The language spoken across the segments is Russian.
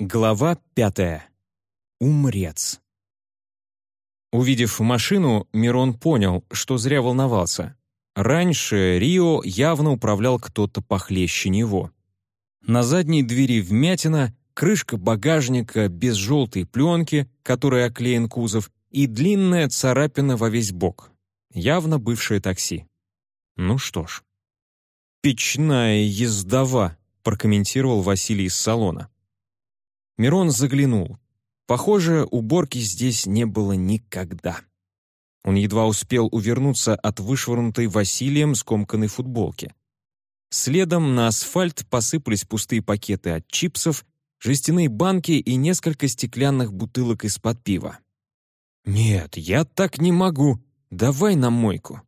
Глава пятая. Умрец. Увидев машину, Мирон понял, что зря волновался. Раньше Рио явно управлял кто-то похлеще него. На задней двери вмятина, крышка багажника без желтой пленки, которой оклеен кузов, и длинная царапина во весь бок. Явно бывшее такси. Ну что ж. «Печная ездова», — прокомментировал Василий из салона. Мирон заглянул. Похоже, уборки здесь не было никогда. Он едва успел увернуться от вышвырнутой Василием скомканной футболки. Следом на асфальт посыпались пустые пакеты от чипсов, жестяные банки и несколько стеклянных бутылок из-под пива. «Нет, я так не могу. Давай на мойку».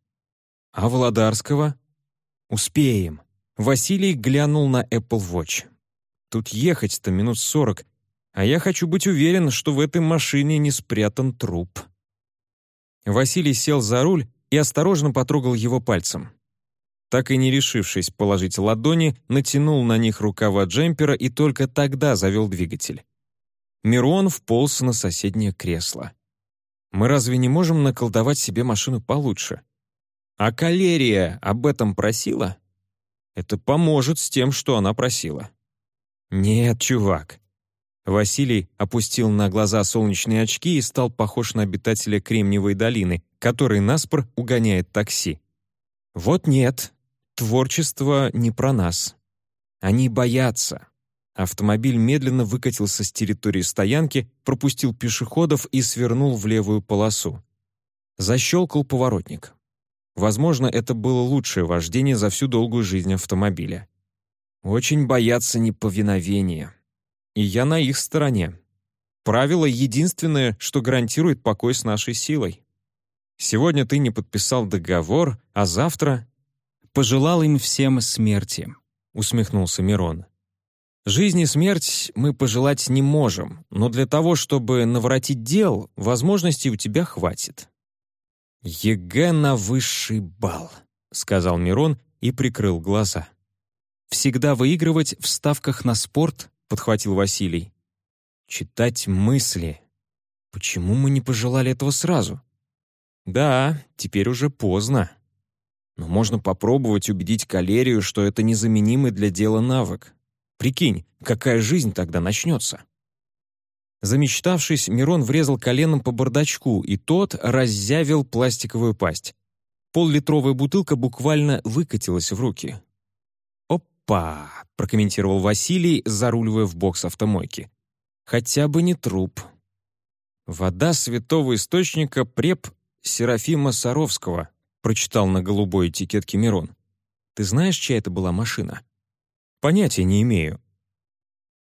«А Володарского?» «Успеем». Василий глянул на Apple Watch. «Тут ехать-то минут сорок, а я хочу быть уверен, что в этой машине не спрятан труп». Василий сел за руль и осторожно потрогал его пальцем. Так и не решившись положить ладони, натянул на них рукава джемпера и только тогда завел двигатель. Мирон вполз на соседнее кресло. «Мы разве не можем наколдовать себе машину получше?» «А калерия об этом просила?» «Это поможет с тем, что она просила». «Нет, чувак, Василий опустил на глаза солнечные очки и стал похож на обитателя Кремниевой долины, который наспор угоняет такси. «Вот нет, творчество не про нас. Они боятся». Автомобиль медленно выкатился с территории стоянки, пропустил пешеходов и свернул в левую полосу. Защелкал поворотник. Возможно, это было лучшее вождение за всю долгую жизнь автомобиля. Очень боятся неповиновения и я на их стороне. Правило единственное, что гарантирует покой с нашей силой. Сегодня ты не подписал договор, а завтра... «Пожелал им всем смерти», — усмехнулся Мирон. «Жизнь и смерть мы пожелать не можем, но для того, чтобы наворотить дел, возможностей у тебя хватит». «ЕГЭ на высший балл», — сказал Мирон и прикрыл глаза. «Всегда выигрывать в ставках на спорт подхватил Василий. «Читать мысли. Почему мы не пожелали этого сразу?» «Да, теперь уже поздно. Но можно попробовать убедить Калерию, что это незаменимый для дела навык. Прикинь, какая жизнь тогда начнется?» Замечтавшись, Мирон врезал коленом по бардачку, и тот раззявил пластиковую пасть. Поллитровая бутылка буквально выкатилась в руки. «Опа!» — прокомментировал Василий, заруливая в бокс автомойки. «Хотя бы не труп». «Вода святого источника преп Серафима Саровского», — прочитал на голубой этикетке Мирон. «Ты знаешь, чья это была машина?» «Понятия не имею».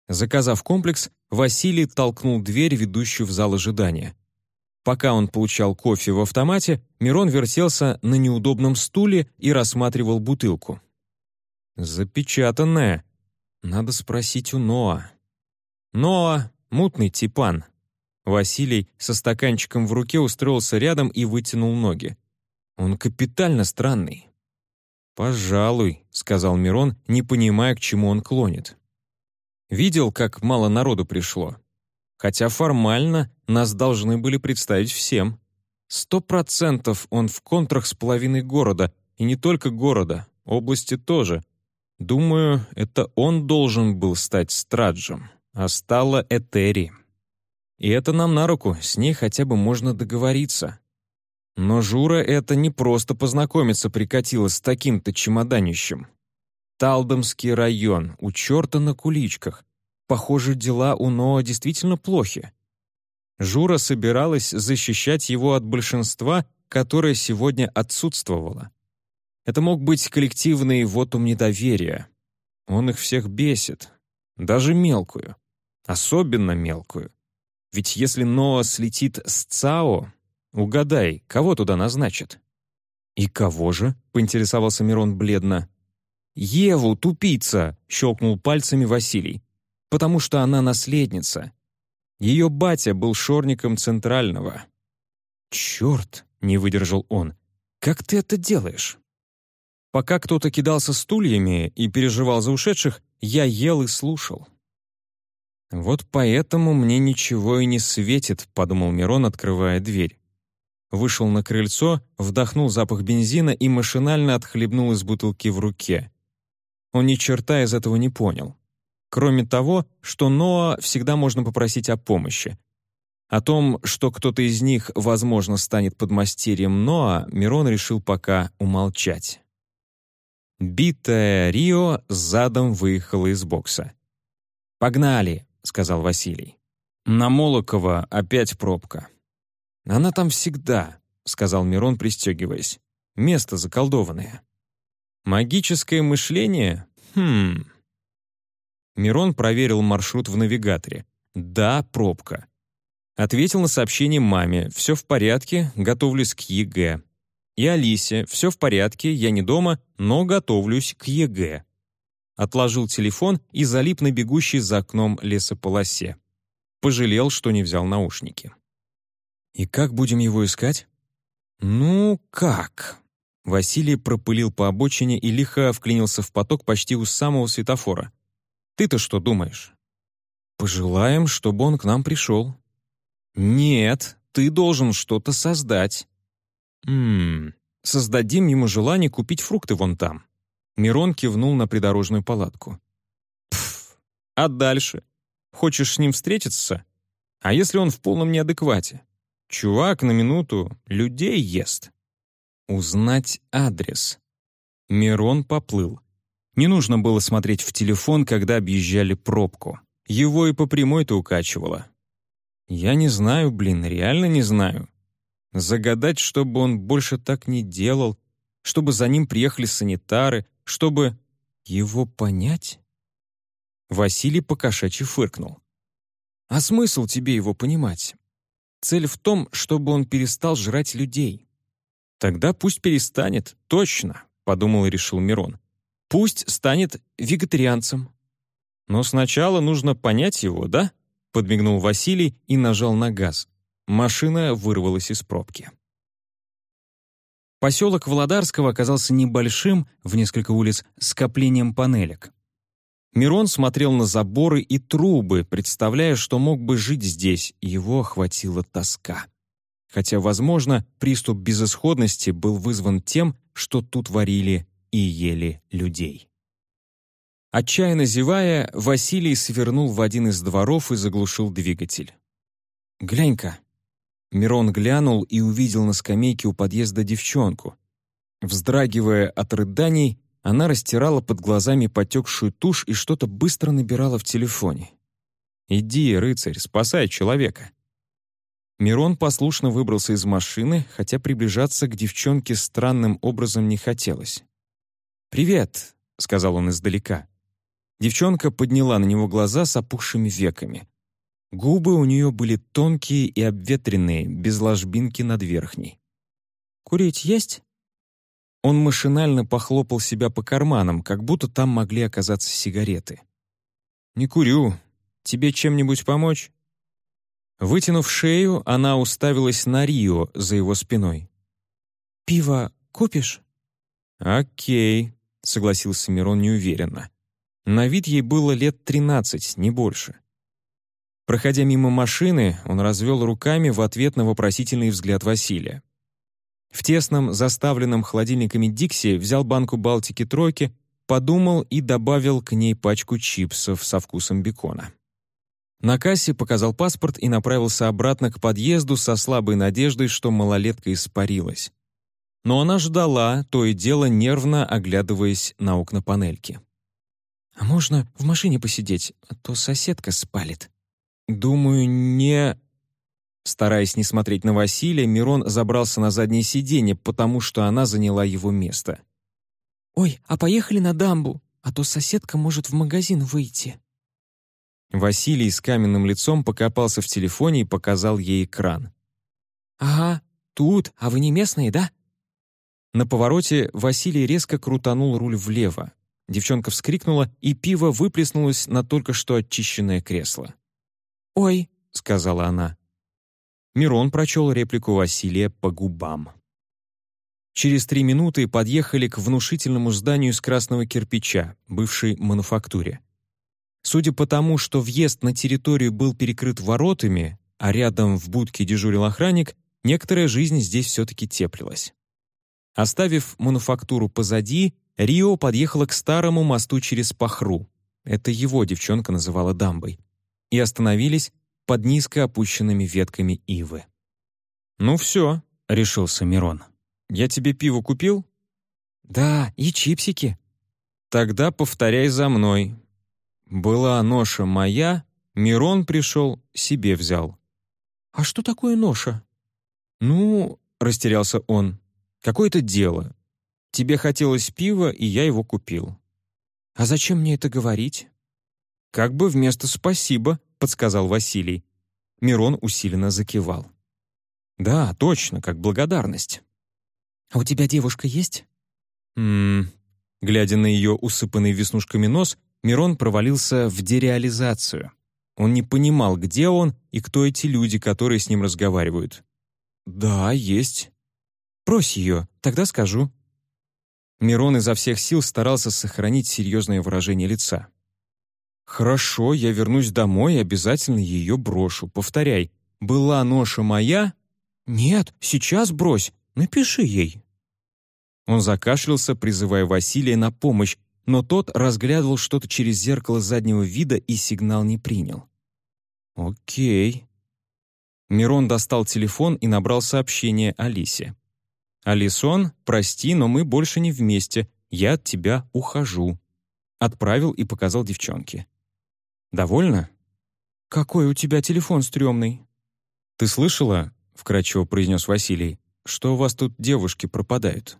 Заказав комплекс, Василий толкнул дверь, ведущую в зал ожидания. Пока он получал кофе в автомате, Мирон вертелся на неудобном стуле и рассматривал бутылку. «Запечатанная. Надо спросить у Ноа». «Ноа — мутный типан». Василий со стаканчиком в руке устроился рядом и вытянул ноги. «Он капитально странный». «Пожалуй», — сказал Мирон, не понимая, к чему он клонит. «Видел, как мало народу пришло. Хотя формально нас должны были представить всем. Сто процентов он в контрах с половиной города, и не только города, области тоже. Думаю, это он должен был стать Страджем, а стала Этери. И это нам на руку, с ней хотя бы можно договориться. Но Жура это не просто познакомиться прикатила с таким-то чемоданищем. Талдомский район, у черта на куличках. Похоже, дела у Ноа действительно плохи. Жура собиралась защищать его от большинства, которое сегодня отсутствовало. Это мог быть коллективный вотум недоверия. Он их всех бесит. Даже мелкую. Особенно мелкую. Ведь если Ноа слетит с ЦАО, угадай, кого туда назначат? «И кого же?» — поинтересовался Мирон бледно. «Еву, тупица!» — щелкнул пальцами Василий. «Потому что она наследница. Ее батя был шорником Центрального». «Черт!» — не выдержал он. «Как ты это делаешь?» Пока кто-то кидался стульями и переживал за ушедших, я ел и слушал. «Вот поэтому мне ничего и не светит», — подумал Мирон, открывая дверь. Вышел на крыльцо, вдохнул запах бензина и машинально отхлебнул из бутылки в руке. Он ни черта из этого не понял. Кроме того, что Ноа всегда можно попросить о помощи. О том, что кто-то из них, возможно, станет подмастерьем Ноа, Мирон решил пока умолчать. Битая Рио задом выехала из бокса. «Погнали!» — сказал Василий. «На Молокова опять пробка». «Она там всегда», — сказал Мирон, пристегиваясь. «Место заколдованное». «Магическое мышление? Хм...» Мирон проверил маршрут в навигаторе. «Да, пробка». Ответил на сообщение маме. «Все в порядке, готовлюсь к ЕГЭ». И Алисе. «Все в порядке, я не дома, но готовлюсь к ЕГЭ» отложил телефон и залип на бегущей за окном лесополосе. Пожалел, что не взял наушники. «И как будем его искать?» «Ну, как?» Василий пропылил по обочине и лихо вклинился в поток почти у самого светофора. «Ты-то что думаешь?» «Пожелаем, чтобы он к нам пришел». «Нет, ты должен что-то создать». «Ммм, создадим ему желание купить фрукты вон там». Мирон кивнул на придорожную палатку. «Пф, а дальше? Хочешь с ним встретиться? А если он в полном неадеквате? Чувак на минуту людей ест». Узнать адрес. Мирон поплыл. Не нужно было смотреть в телефон, когда объезжали пробку. Его и по прямой-то укачивало. Я не знаю, блин, реально не знаю. Загадать, чтобы он больше так не делал, чтобы за ним приехали санитары, чтобы его понять? Василий покошачьи фыркнул. А смысл тебе его понимать? Цель в том, чтобы он перестал жрать людей. Тогда пусть перестанет, точно, подумал и решил Мирон. Пусть станет вегетарианцем. Но сначала нужно понять его, да? Подмигнул Василий и нажал на газ. Машина вырвалась из пробки. Поселок Володарского оказался небольшим, в несколько улиц, скоплением панелек. Мирон смотрел на заборы и трубы, представляя, что мог бы жить здесь, его охватила тоска. Хотя, возможно, приступ безысходности был вызван тем, что тут варили и ели людей. Отчаянно зевая, Василий свернул в один из дворов и заглушил двигатель. «Глянь-ка», Мирон глянул и увидел на скамейке у подъезда девчонку. Вздрагивая от рыданий, она растирала под глазами потекшую тушь и что-то быстро набирала в телефоне. «Иди, рыцарь, спасай человека». Мирон послушно выбрался из машины, хотя приближаться к девчонке странным образом не хотелось. «Привет», — сказал он издалека. Девчонка подняла на него глаза с опухшими веками. Губы у нее были тонкие и обветренные, без ложбинки над верхней. «Курить есть?» Он машинально похлопал себя по карманам, как будто там могли оказаться сигареты. «Не курю. Тебе чем-нибудь помочь?» Вытянув шею, она уставилась на Рио за его спиной. «Пиво купишь?» «Окей», — согласился Мирон неуверенно. На вид ей было лет тринадцать, не больше. Проходя мимо машины, он развел руками в ответ на вопросительный взгляд Василия. В тесном, заставленном холодильниками Дикси взял банку Балтики тройки, подумал и добавил к ней пачку чипсов со вкусом бекона. На кассе показал паспорт и направился обратно к подъезду со слабой надеждой, что малолетка испарилась. Но она ждала, то и дело нервно оглядываясь на окна панельки. «А можно в машине посидеть, а то соседка спалит», «Думаю, не...» Стараясь не смотреть на Василия, Мирон забрался на заднее сиденье, потому что она заняла его место. «Ой, а поехали на дамбу, а то соседка может в магазин выйти». Василий с каменным лицом покопался в телефоне и показал ей экран. «Ага, тут, а вы не местные, да?» На повороте Василий резко крутанул руль влево. Девчонка вскрикнула, и пиво выплеснулось на только что очищенное кресло. «Ой», — сказала она. Мирон прочел реплику Василия по губам. Через три минуты подъехали к внушительному зданию из красного кирпича, бывшей мануфактуре. Судя по тому, что въезд на территорию был перекрыт воротами, а рядом в будке дежурил охранник, некоторая жизнь здесь все-таки теплилась. Оставив мануфактуру позади, Рио подъехала к старому мосту через Пахру. Это его девчонка называла дамбой. И остановились под низко опущенными ветками ивы. «Ну все», — решился Мирон. «Я тебе пиво купил?» «Да, и чипсики». «Тогда повторяй за мной. Была ноша моя, Мирон пришел, себе взял». «А что такое ноша?» «Ну», — растерялся он, — «какое-то дело. Тебе хотелось пива, и я его купил». «А зачем мне это говорить?» «Как бы вместо «спасибо», — подсказал Василий. Мирон усиленно закивал. «Да, точно, как благодарность». «А у тебя девушка есть?» «Ммм...» Глядя на ее усыпанный веснушками нос, Мирон провалился в дереализацию. Он не понимал, где он и кто эти люди, которые с ним разговаривают. «Да, есть». «Брось ее, тогда скажу». Мирон изо всех сил старался сохранить серьезное выражение лица. «Хорошо, я вернусь домой и обязательно ее брошу. Повторяй. Была ноша моя?» «Нет, сейчас брось. Напиши ей». Он закашлялся, призывая Василия на помощь, но тот разглядывал что-то через зеркало заднего вида и сигнал не принял. «Окей». Мирон достал телефон и набрал сообщение Алисе. «Алисон, прости, но мы больше не вместе. Я от тебя ухожу». Отправил и показал девчонке. «Довольно?» «Какой у тебя телефон стрёмный?» «Ты слышала?» — вкратчиво произнес Василий, «что у вас тут девушки пропадают».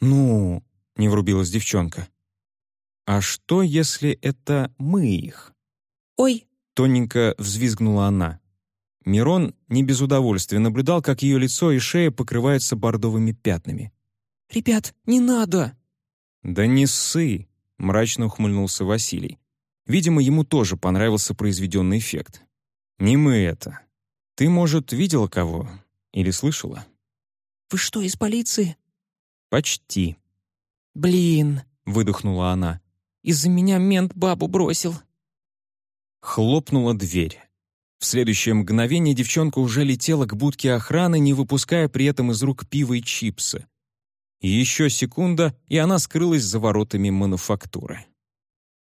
«Ну...» — не врубилась девчонка. «А что, если это мы их?» «Ой!» — тоненько взвизгнула она. Мирон не без удовольствия наблюдал, как ее лицо и шея покрываются бордовыми пятнами. «Ребят, не надо!» «Да не ссы!» — мрачно ухмыльнулся Василий. Видимо, ему тоже понравился произведенный эффект. «Не мы это. Ты, может, видела кого? Или слышала?» «Вы что, из полиции?» «Почти». «Блин!» — выдохнула она. «Из-за меня мент бабу бросил». Хлопнула дверь. В следующее мгновение девчонка уже летела к будке охраны, не выпуская при этом из рук пива и чипсы. Еще секунда, и она скрылась за воротами мануфактуры.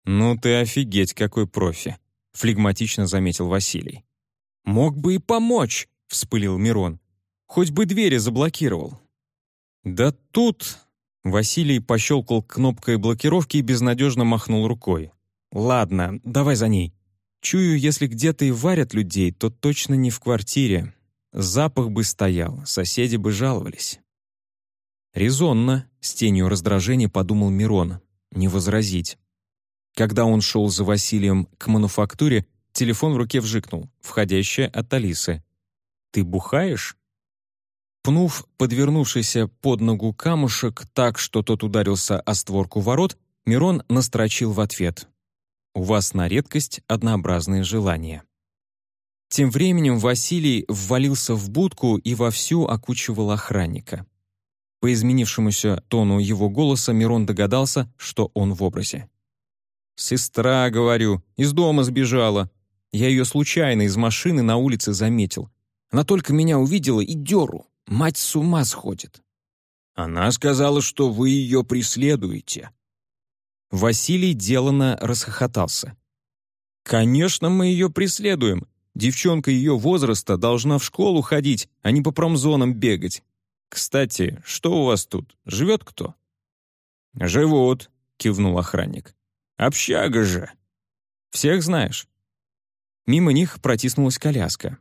«Ну ты офигеть, какой профи!» — флегматично заметил Василий. «Мог бы и помочь!» — вспылил Мирон. «Хоть бы двери заблокировал». «Да тут...» — Василий пощелкал кнопкой блокировки и безнадежно махнул рукой. «Ладно, давай за ней. Чую, если где-то и варят людей, то точно не в квартире. Запах бы стоял, соседи бы жаловались. Резонно, с тенью раздражения подумал Мирон. Не возразить. Когда он шел за Василием к мануфактуре, телефон в руке вжикнул, входящая от Алисы. «Ты бухаешь?» Пнув подвернувшийся под ногу камушек так, что тот ударился о створку ворот, Мирон настрочил в ответ. У вас на редкость однообразные желания. Тем временем Василий ввалился в будку и вовсю окучивал охранника. По изменившемуся тону его голоса Мирон догадался, что он в образе. «Сестра, — говорю, — из дома сбежала. Я ее случайно из машины на улице заметил. Она только меня увидела и деру. Мать с ума сходит». «Она сказала, что вы ее преследуете», Василий деланно расхохотался. «Конечно, мы ее преследуем. Девчонка ее возраста должна в школу ходить, а не по промзонам бегать. Кстати, что у вас тут? Живет кто?» «Живут», — кивнул охранник. «Общага же». «Всех знаешь?» Мимо них протиснулась коляска.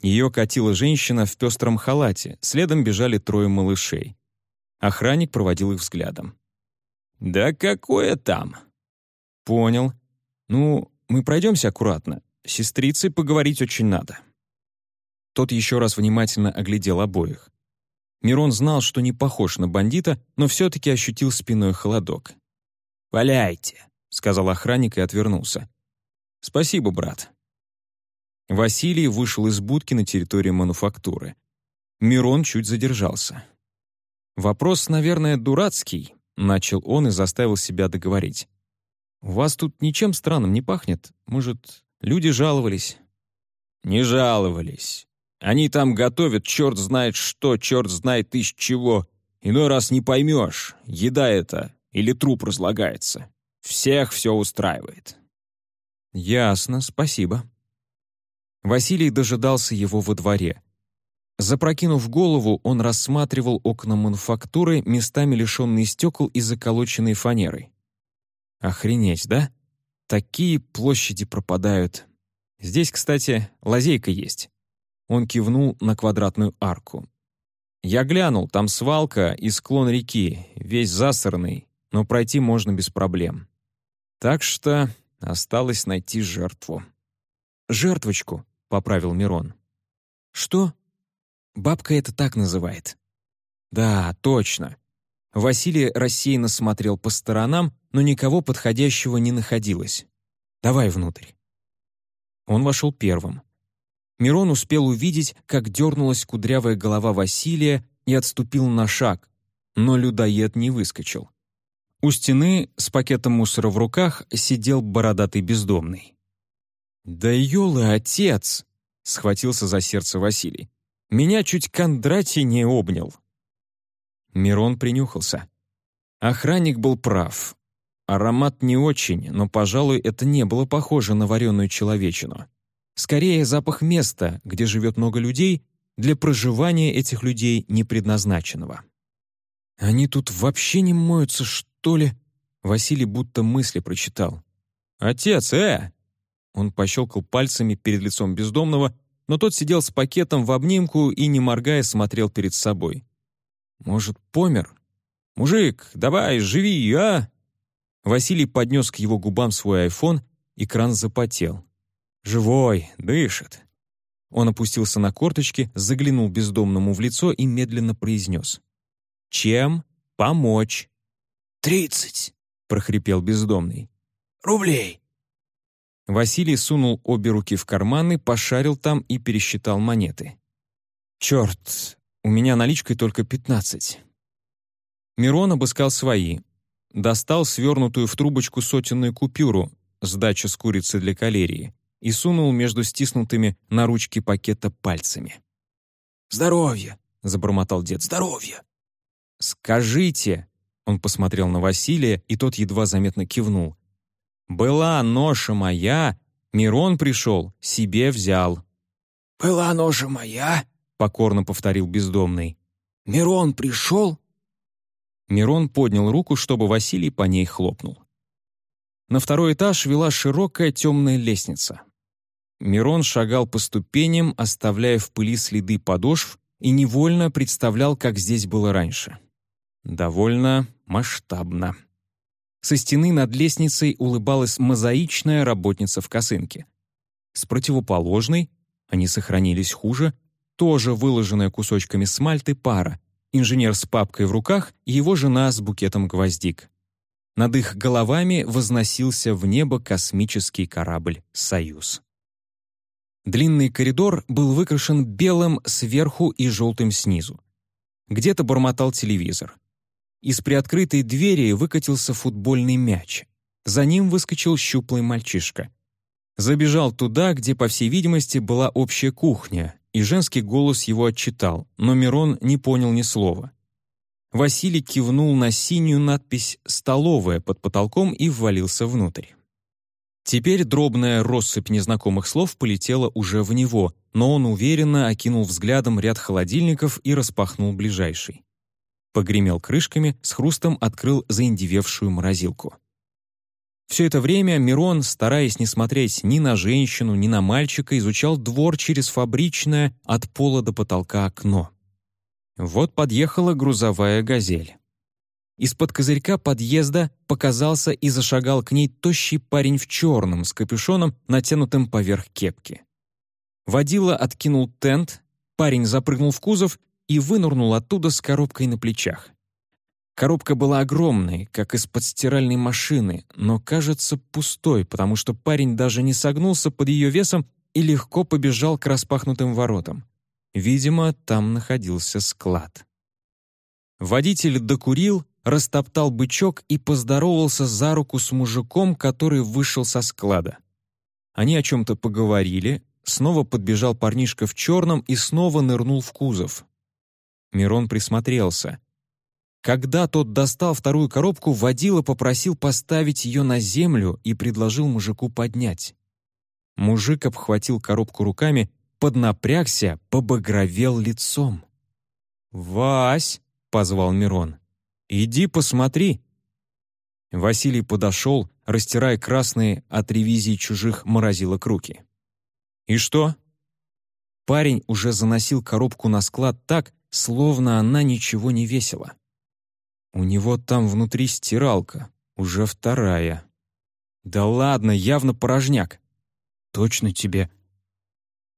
Ее катила женщина в пестром халате, следом бежали трое малышей. Охранник проводил их взглядом. «Да какое там?» «Понял. Ну, мы пройдемся аккуратно. С сестрицей поговорить очень надо». Тот еще раз внимательно оглядел обоих. Мирон знал, что не похож на бандита, но все-таки ощутил спиной холодок. «Валяйте», — сказал охранник и отвернулся. «Спасибо, брат». Василий вышел из будки на территории мануфактуры. Мирон чуть задержался. Вопрос, наверное, дурацкий, — начал он и заставил себя договорить. У вас тут ничем странным не пахнет? Может, люди жаловались?» «Не жаловались. Они там готовят черт знает что, черт знает из чего. Иной раз не поймешь, еда это или труп разлагается. Всех все устраивает». «Ясно, спасибо». Василий дожидался его во дворе. Запрокинув голову, он рассматривал окна мануфактуры, местами лишенные стекол и заколоченные фанерой. Охренеть, да? Такие площади пропадают. Здесь, кстати, лазейка есть. Он кивнул на квадратную арку. Я глянул, там свалка и склон реки, весь засорный, но пройти можно без проблем. Так что осталось найти жертву. «Жертвочку», — поправил Мирон. «Что?» «Бабка это так называет». «Да, точно». Василий рассеянно смотрел по сторонам, но никого подходящего не находилось. «Давай внутрь». Он вошел первым. Мирон успел увидеть, как дернулась кудрявая голова Василия и отступил на шаг, но людоед не выскочил. У стены с пакетом мусора в руках сидел бородатый бездомный. «Да елы, отец!» — схватился за сердце Василий. «Меня чуть Кондратий не обнял». Мирон принюхался. Охранник был прав. Аромат не очень, но, пожалуй, это не было похоже на вареную человечину. Скорее, запах места, где живет много людей, для проживания этих людей не предназначенного. «Они тут вообще не моются, что ли?» Василий будто мысли прочитал. «Отец, э!» Он пощелкал пальцами перед лицом бездомного, но тот сидел с пакетом в обнимку и, не моргая, смотрел перед собой. «Может, помер? Мужик, давай, живи, а!» Василий поднес к его губам свой айфон, экран запотел. «Живой, дышит». Он опустился на корточки, заглянул бездомному в лицо и медленно произнес. «Чем помочь?» «Тридцать», — прохрипел бездомный. «Рублей». Василий сунул обе руки в карманы, пошарил там и пересчитал монеты. «Черт, у меня наличкой только пятнадцать». Мирон обыскал свои, достал свернутую в трубочку сотенную купюру, сдача с курицы для калерии, и сунул между стиснутыми на ручки пакета пальцами. «Здоровье!» — забормотал дед. «Здоровье!» «Скажите!» — он посмотрел на Василия, и тот едва заметно кивнул. «Была ноша моя, Мирон пришел, себе взял». «Была ноша моя?» — покорно повторил бездомный. «Мирон пришел?» Мирон поднял руку, чтобы Василий по ней хлопнул. На второй этаж вела широкая темная лестница. Мирон шагал по ступеням, оставляя в пыли следы подошв, и невольно представлял, как здесь было раньше. Довольно масштабно. Со стены над лестницей улыбалась мозаичная работница в косынке. С противоположной, они сохранились хуже, тоже выложенная кусочками смальты пара, инженер с папкой в руках и его жена с букетом гвоздик. Над их головами возносился в небо космический корабль «Союз». Длинный коридор был выкрашен белым сверху и желтым снизу. Где-то бормотал телевизор. Из приоткрытой двери выкатился футбольный мяч. За ним выскочил щуплый мальчишка. Забежал туда, где, по всей видимости, была общая кухня, и женский голос его отчитал, но Мирон не понял ни слова. Василий кивнул на синюю надпись «Столовая» под потолком и ввалился внутрь. Теперь дробная россыпь незнакомых слов полетела уже в него, но он уверенно окинул взглядом ряд холодильников и распахнул ближайший. Погремел крышками, с хрустом открыл заиндевевшую морозилку. Все это время Мирон, стараясь не смотреть ни на женщину, ни на мальчика, изучал двор через фабричное от пола до потолка окно. Вот подъехала грузовая «Газель». Из-под козырька подъезда показался и зашагал к ней тощий парень в черном с капюшоном, натянутым поверх кепки. Водила откинул тент, парень запрыгнул в кузов и вынырнул оттуда с коробкой на плечах. Коробка была огромной, как из-под стиральной машины, но, кажется, пустой, потому что парень даже не согнулся под ее весом и легко побежал к распахнутым воротам. Видимо, там находился склад. Водитель докурил, растоптал бычок и поздоровался за руку с мужиком, который вышел со склада. Они о чем-то поговорили, снова подбежал парнишка в черном и снова нырнул в кузов. Мирон присмотрелся. Когда тот достал вторую коробку, водила попросил поставить ее на землю и предложил мужику поднять. Мужик обхватил коробку руками, поднапрягся, побагровел лицом. «Вась!» — позвал Мирон. «Иди посмотри!» Василий подошел, растирая красные от ревизии чужих морозилок руки. «И что?» Парень уже заносил коробку на склад так, словно она ничего не весила. У него там внутри стиралка, уже вторая. Да ладно, явно порожняк. Точно тебе.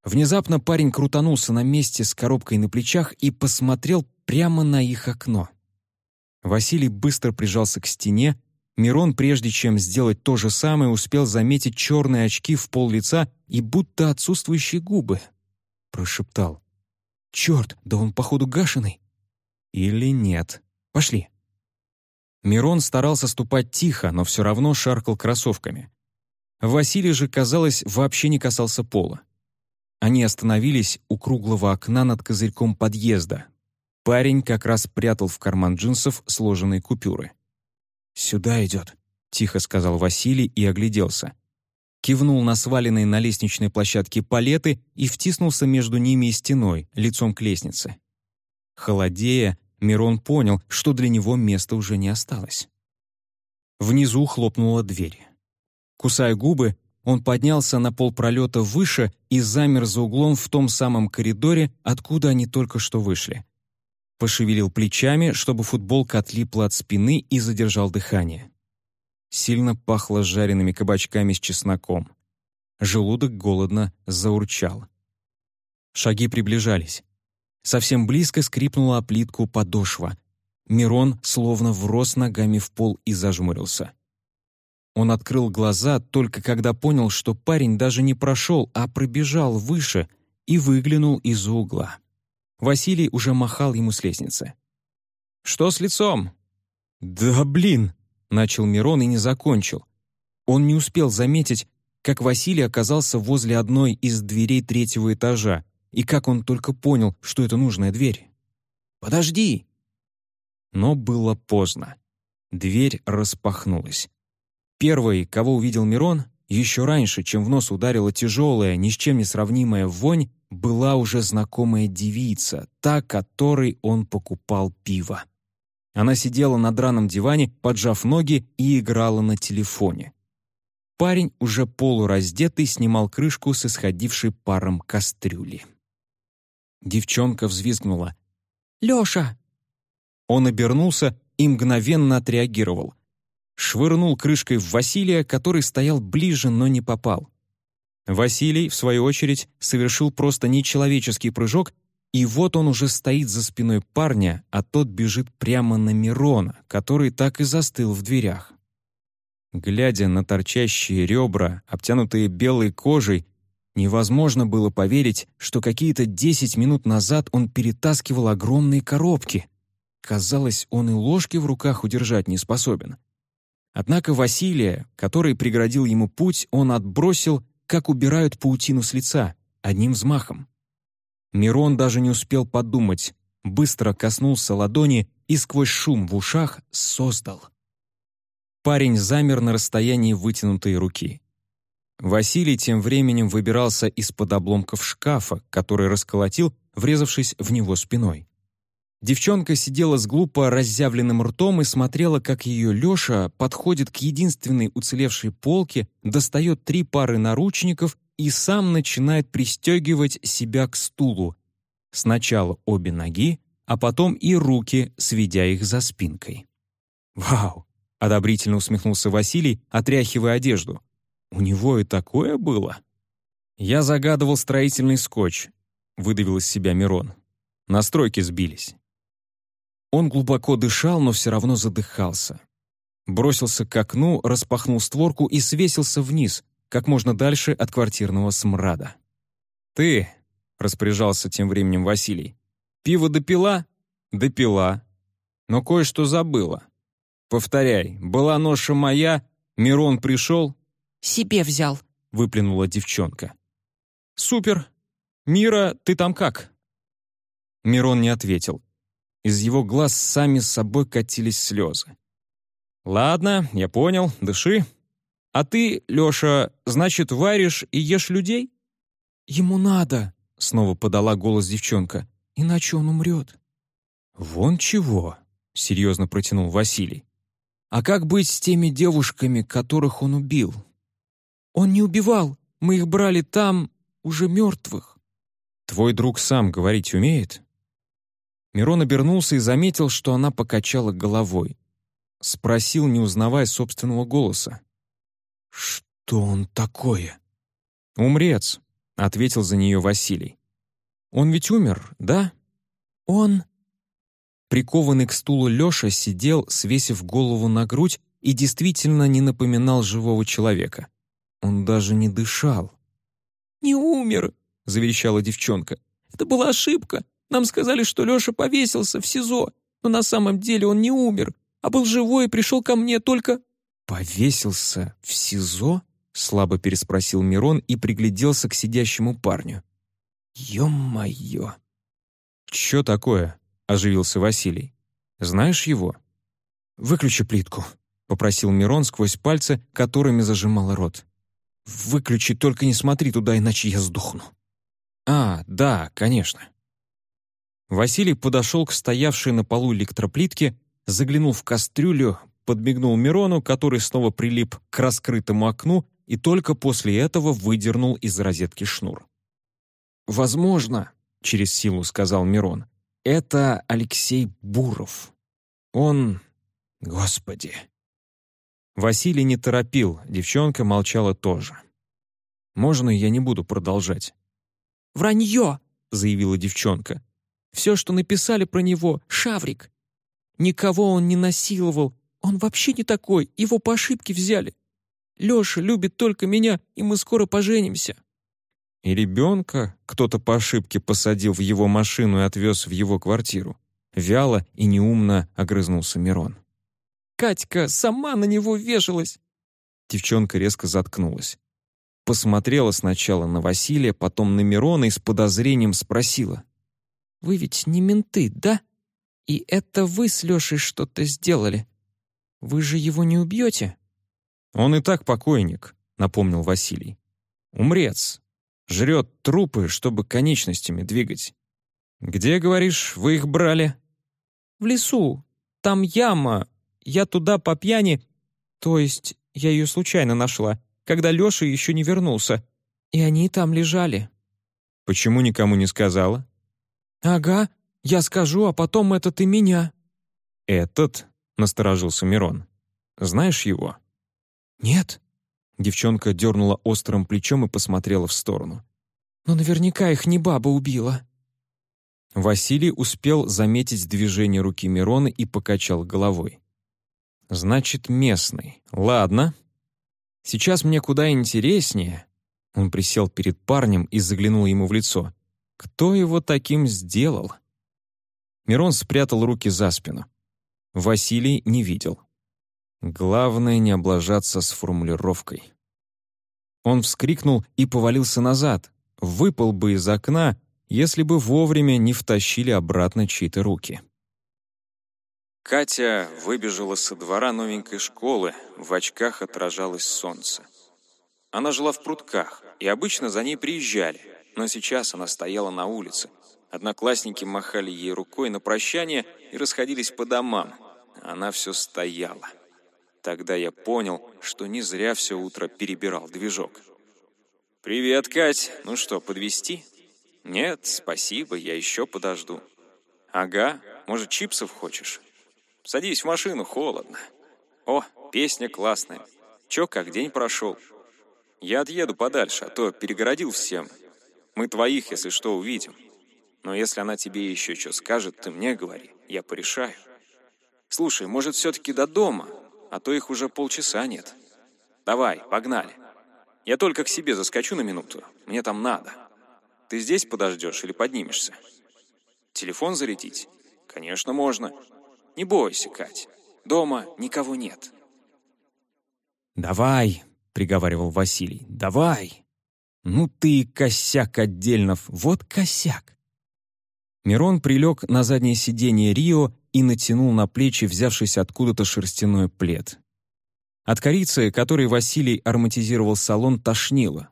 Внезапно парень крутанулся на месте с коробкой на плечах и посмотрел прямо на их окно. Василий быстро прижался к стене, Мирон, прежде чем сделать то же самое, успел заметить черные очки в пол лица и будто отсутствующие губы. Прошептал. «Черт, да он, походу, гашеный!» «Или нет? Пошли!» Мирон старался ступать тихо, но все равно шаркал кроссовками. Василий же, казалось, вообще не касался пола. Они остановились у круглого окна над козырьком подъезда. Парень как раз прятал в карман джинсов сложенные купюры. «Сюда идет», — тихо сказал Василий и огляделся. Кивнул на сваленные на лестничной площадке палеты и втиснулся между ними и стеной, лицом к лестнице. Холодея, Мирон понял, что для него места уже не осталось. Внизу хлопнула дверь. Кусая губы, он поднялся на полпролета выше и замер за углом в том самом коридоре, откуда они только что вышли. Пошевелил плечами, чтобы футболка отлипла от спины и задержал дыхание. Сильно пахло жареными кабачками с чесноком. Желудок голодно заурчал. Шаги приближались. Совсем близко скрипнула о плитку подошва. Мирон словно врос ногами в пол и зажмурился. Он открыл глаза только когда понял, что парень даже не прошел, а пробежал выше и выглянул из угла. Василий уже махал ему с лестницы. «Что с лицом?» «Да блин!» — начал Мирон и не закончил. Он не успел заметить, как Василий оказался возле одной из дверей третьего этажа, и как он только понял, что это нужная дверь. «Подожди!» Но было поздно. Дверь распахнулась. Первый, кого увидел Мирон, еще раньше, чем в нос ударила тяжелая, ни с чем не сравнимая вонь, была уже знакомая девица, та, которой он покупал пиво. Она сидела на драном диване, поджав ноги и играла на телефоне. Парень, уже полураздетый, снимал крышку с исходившей паром кастрюли. Девчонка взвизгнула. «Лёша!» Он обернулся и мгновенно отреагировал. Швырнул крышкой в Василия, который стоял ближе, но не попал. Василий, в свою очередь, совершил просто нечеловеческий прыжок, и вот он уже стоит за спиной парня, а тот бежит прямо на Мирона, который так и застыл в дверях. Глядя на торчащие ребра, обтянутые белой кожей, Невозможно было поверить, что какие-то десять минут назад он перетаскивал огромные коробки. Казалось, он и ложки в руках удержать не способен. Однако Василия, который преградил ему путь, он отбросил, как убирают паутину с лица, одним взмахом. Мирон даже не успел подумать, быстро коснулся ладони и сквозь шум в ушах создал. Парень замер на расстоянии вытянутой руки. Василий тем временем выбирался из-под обломков шкафа, который расколотил, врезавшись в него спиной. Девчонка сидела с глупо разъявленным ртом и смотрела, как ее Леша подходит к единственной уцелевшей полке, достает три пары наручников и сам начинает пристегивать себя к стулу. Сначала обе ноги, а потом и руки, сведя их за спинкой. «Вау!» — одобрительно усмехнулся Василий, отряхивая одежду. У него и такое было. Я загадывал строительный скотч, выдавил из себя Мирон. Настройки сбились. Он глубоко дышал, но все равно задыхался. Бросился к окну, распахнул створку и свесился вниз, как можно дальше от квартирного смрада. «Ты», — распоряжался тем временем Василий, — «пиво допила?» «Допила. Но кое-что забыла. Повторяй, была ноша моя, Мирон пришел?» «Себе взял», — выплюнула девчонка. «Супер! Мира, ты там как?» Мирон не ответил. Из его глаз сами с собой катились слезы. «Ладно, я понял, дыши. А ты, Леша, значит, варишь и ешь людей?» «Ему надо», — снова подала голос девчонка, «иначе он умрет». «Вон чего», — серьезно протянул Василий. «А как быть с теми девушками, которых он убил?» «Он не убивал, мы их брали там, уже мертвых». «Твой друг сам говорить умеет?» Мирон обернулся и заметил, что она покачала головой. Спросил, не узнавая собственного голоса. «Что он такое?» «Умрец», — ответил за нее Василий. «Он ведь умер, да?» «Он...» Прикованный к стулу Лёша сидел, свесив голову на грудь, и действительно не напоминал живого человека. Он даже не дышал. «Не умер», — заверещала девчонка. «Это была ошибка. Нам сказали, что Леша повесился в СИЗО, но на самом деле он не умер, а был живой и пришел ко мне только...» «Повесился в СИЗО?» — слабо переспросил Мирон и пригляделся к сидящему парню. «Ё-моё!» «Чё такое?» — оживился Василий. «Знаешь его?» «Выключи плитку», — попросил Мирон сквозь пальцы, которыми зажимал рот. «Выключи, только не смотри туда, иначе я сдохну». «А, да, конечно». Василий подошел к стоявшей на полу электроплитке, заглянул в кастрюлю, подмигнул Мирону, который снова прилип к раскрытому окну, и только после этого выдернул из розетки шнур. «Возможно», — через силу сказал Мирон, — «это Алексей Буров. Он... Господи!» Василий не торопил, девчонка молчала тоже. «Можно я не буду продолжать?» «Вранье!» — заявила девчонка. Все, что написали про него, шаврик. Никого он не насиловал. Он вообще не такой, его по ошибке взяли. Леша любит только меня, и мы скоро поженимся». И ребенка кто-то по ошибке посадил в его машину и отвез в его квартиру. Вяло и неумно огрызнулся Мирон. «Катька сама на него вешалась!» Девчонка резко заткнулась. Посмотрела сначала на Василия, потом на Мирона и с подозрением спросила. Вы ведь не менты, да? И это вы с Лешей что-то сделали. Вы же его не убьете?» «Он и так покойник», — напомнил Василий. «Умрец. Жрет трупы, чтобы конечностями двигать. Где, говоришь, вы их брали?» «В лесу. Там яма. Я туда по пьяни... То есть я ее случайно нашла, когда Леша еще не вернулся. И они там лежали». «Почему никому не сказала?» «Ага, я скажу, а потом это ты меня». «Этот?» — насторожился Мирон. «Знаешь его?» «Нет». Девчонка дернула острым плечом и посмотрела в сторону. «Но наверняка их не баба убила». Василий успел заметить движение руки Мирона и покачал головой. «Значит, местный. Ладно. Сейчас мне куда интереснее». Он присел перед парнем и заглянул ему в лицо. Кто его таким сделал? Мирон спрятал руки за спину. Василий не видел. Главное не облажаться с формулировкой. Он вскрикнул и повалился назад, выпал бы из окна, если бы вовремя не втащили обратно чьи-то руки. Катя выбежала со двора новенькой школы, в очках отражалось солнце. Она жила в прутках, и обычно за ней приезжали — но сейчас она стояла на улице. Одноклассники махали ей рукой на прощание и расходились по домам. Она все стояла. Тогда я понял, что не зря все утро перебирал движок. «Привет, Кать. Ну что, подвести? «Нет, спасибо, я еще подожду». «Ага, может, чипсов хочешь?» «Садись в машину, холодно». «О, песня классная. Че, как день прошел?» «Я отъеду подальше, а то перегородил всем. Мы твоих, если что, увидим. Но если она тебе еще что скажет, ты мне говори, я порешаю. Слушай, может, все-таки до дома, а то их уже полчаса нет. Давай, погнали. Я только к себе заскочу на минуту, мне там надо. Ты здесь подождешь или поднимешься? Телефон зарядить? Конечно, можно. Не бойся, Кать. Дома никого нет». «Давай», — приговаривал Василий, — «давай». «Ну ты косяк отдельно, вот косяк». Мирон прилег на заднее сиденье Рио и натянул на плечи взявшись откуда-то шерстяной плед. От корицы, которой Василий ароматизировал салон, тошнило.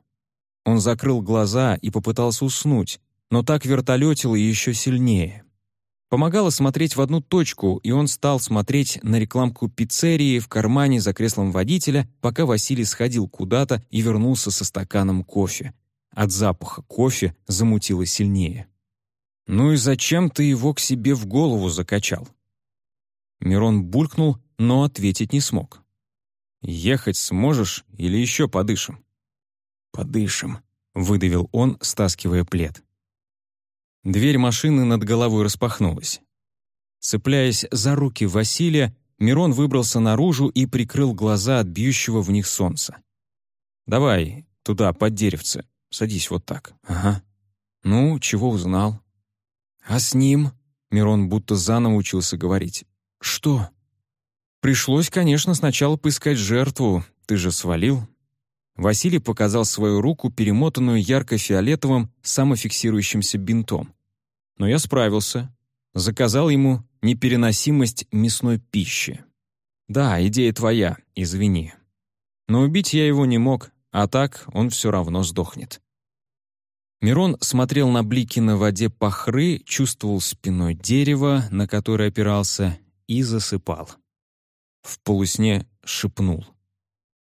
Он закрыл глаза и попытался уснуть, но так вертолетило еще сильнее. Помогало смотреть в одну точку, и он стал смотреть на рекламку пиццерии в кармане за креслом водителя, пока Василий сходил куда-то и вернулся со стаканом кофе. От запаха кофе замутило сильнее. «Ну и зачем ты его к себе в голову закачал?» Мирон булькнул, но ответить не смог. «Ехать сможешь или еще подышим?» «Подышим», — выдавил он, стаскивая плед. Дверь машины над головой распахнулась. Цепляясь за руки Василия, Мирон выбрался наружу и прикрыл глаза от бьющего в них солнца. «Давай, туда, под деревце. Садись вот так. Ага. Ну, чего узнал?» «А с ним?» — Мирон будто заново учился говорить. «Что?» «Пришлось, конечно, сначала поискать жертву. Ты же свалил». Василий показал свою руку, перемотанную ярко-фиолетовым самофиксирующимся бинтом. Но я справился. Заказал ему непереносимость мясной пищи. Да, идея твоя, извини. Но убить я его не мог, а так он все равно сдохнет. Мирон смотрел на блики на воде пахры, чувствовал спиной дерево, на которое опирался, и засыпал. В полусне шепнул.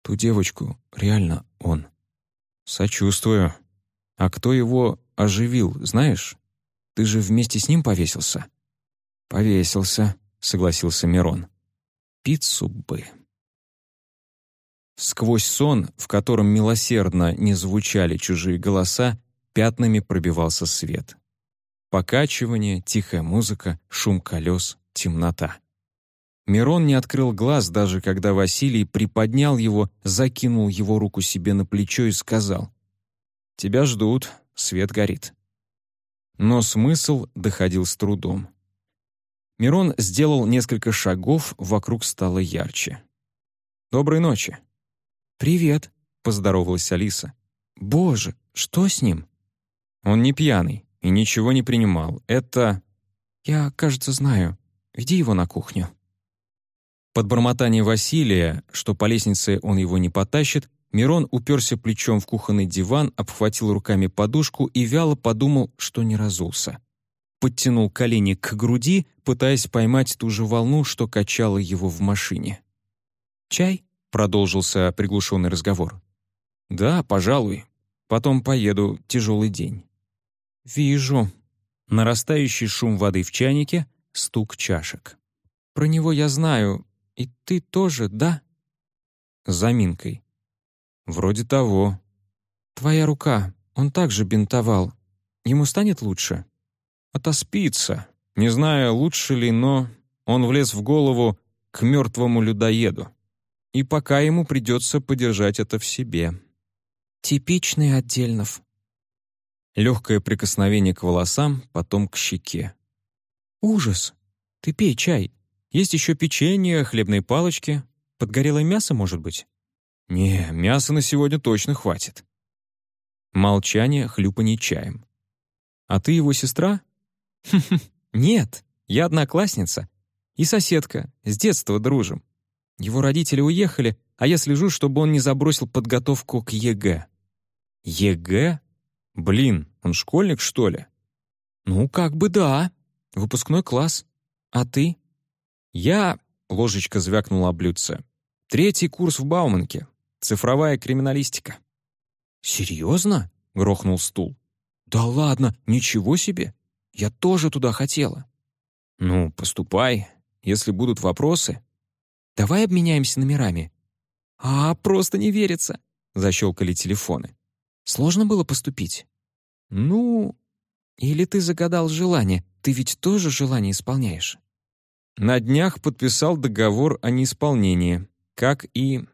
«Ту девочку реально он». «Сочувствую. А кто его оживил, знаешь?» Ты же вместе с ним повесился?» «Повесился», — согласился Мирон. «Пиццу бы». Сквозь сон, в котором милосердно не звучали чужие голоса, пятнами пробивался свет. Покачивание, тихая музыка, шум колес, темнота. Мирон не открыл глаз, даже когда Василий приподнял его, закинул его руку себе на плечо и сказал «Тебя ждут, свет горит» но смысл доходил с трудом. Мирон сделал несколько шагов, вокруг стало ярче. «Доброй ночи». «Привет», — поздоровалась Алиса. «Боже, что с ним?» «Он не пьяный и ничего не принимал. Это...» «Я, кажется, знаю. Веди его на кухню». Под бормотание Василия, что по лестнице он его не потащит, Мирон уперся плечом в кухонный диван, обхватил руками подушку и вяло подумал, что не разулся. Подтянул колени к груди, пытаясь поймать ту же волну, что качала его в машине. «Чай?» — продолжился приглушенный разговор. «Да, пожалуй. Потом поеду. Тяжелый день». «Вижу». Нарастающий шум воды в чайнике, стук чашек. «Про него я знаю. И ты тоже, да?» Заминкой. «Вроде того». «Твоя рука. Он также бинтовал. Ему станет лучше?» «Отоспится. Не знаю, лучше ли, но он влез в голову к мертвому людоеду. И пока ему придется подержать это в себе». «Типичный Отдельнов». Легкое прикосновение к волосам, потом к щеке. «Ужас! Ты пей чай. Есть еще печенье, хлебные палочки. Подгорелое мясо, может быть?» «Не, мяса на сегодня точно хватит». Молчание, хлюпанье чаем. «А ты его сестра?» нет, я одноклассница. И соседка, с детства дружим. Его родители уехали, а я слежу, чтобы он не забросил подготовку к ЕГЭ». «ЕГЭ? Блин, он школьник, что ли?» «Ну, как бы да. Выпускной класс. А ты?» «Я...» — ложечка звякнула о блюдце. «Третий курс в Бауманке. Цифровая криминалистика». «Серьезно?» — грохнул стул. «Да ладно, ничего себе! Я тоже туда хотела». «Ну, поступай, если будут вопросы». «Давай обменяемся номерами». «А, просто не верится», — защелкали телефоны. «Сложно было поступить?» «Ну...» «Или ты загадал желание? Ты ведь тоже желание исполняешь?» На днях подписал договор о неисполнении, как и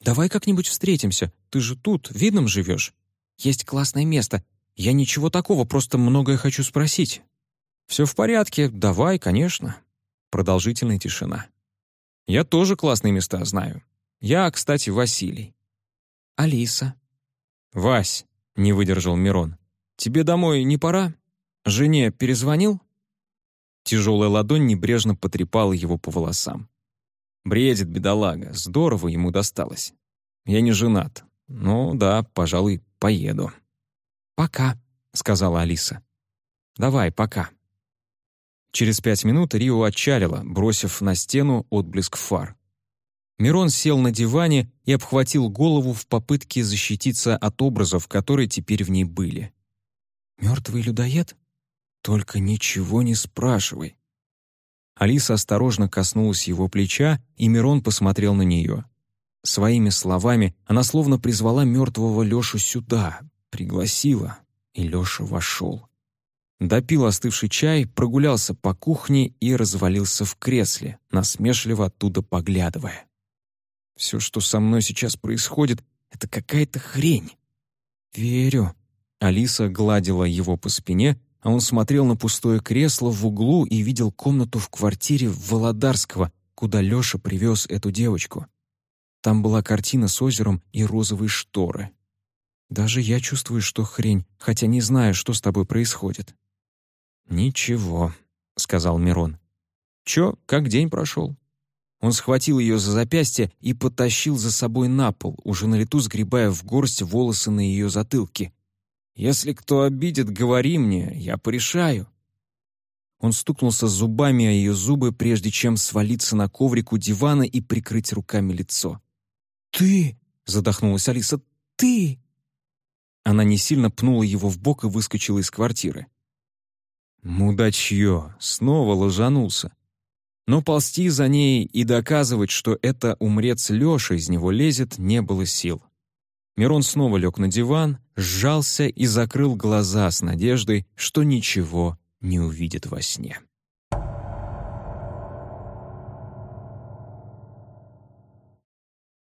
Давай как-нибудь встретимся. Ты же тут, видном живешь. Есть классное место. Я ничего такого, просто многое хочу спросить». «Все в порядке, давай, конечно». Продолжительная тишина. «Я тоже классные места знаю. Я, кстати, Василий». «Алиса». «Вась», — не выдержал Мирон, — «тебе домой не пора? Жене перезвонил?» Тяжелая ладонь небрежно потрепала его по волосам. Бредит бедолага, здорово ему досталось. Я не женат. Ну да, пожалуй, поеду. «Пока», — сказала Алиса. «Давай, пока». Через пять минут Рио отчалила, бросив на стену отблеск фар. Мирон сел на диване и обхватил голову в попытке защититься от образов, которые теперь в ней были. «Мертвый людоед? Только ничего не спрашивай». Алиса осторожно коснулась его плеча, и Мирон посмотрел на нее. Своими словами она словно призвала мертвого Лешу сюда, пригласила, и Леша вошел. Допил остывший чай, прогулялся по кухне и развалился в кресле, насмешливо оттуда поглядывая. Все, что со мной сейчас происходит, это какая-то хрень. Верю. Алиса гладила его по спине, он смотрел на пустое кресло в углу и видел комнату в квартире Володарского, куда Лёша привез эту девочку. Там была картина с озером и розовые шторы. Даже я чувствую, что хрень, хотя не знаю, что с тобой происходит. «Ничего», — сказал Мирон. «Чё, как день прошел?» Он схватил ее за запястье и потащил за собой на пол, уже на лету сгребая в горсть волосы на ее затылке. «Если кто обидит, говори мне, я порешаю». Он стукнулся зубами о ее зубы, прежде чем свалиться на коврик у дивана и прикрыть руками лицо. «Ты!» — задохнулась Алиса. «Ты!» Она не сильно пнула его в бок и выскочила из квартиры. Мудачье, снова ложанулся. Но ползти за ней и доказывать, что это умрец Лёша из него лезет, не было сил. Мирон снова лег на диван, сжался и закрыл глаза с надеждой, что ничего не увидит во сне.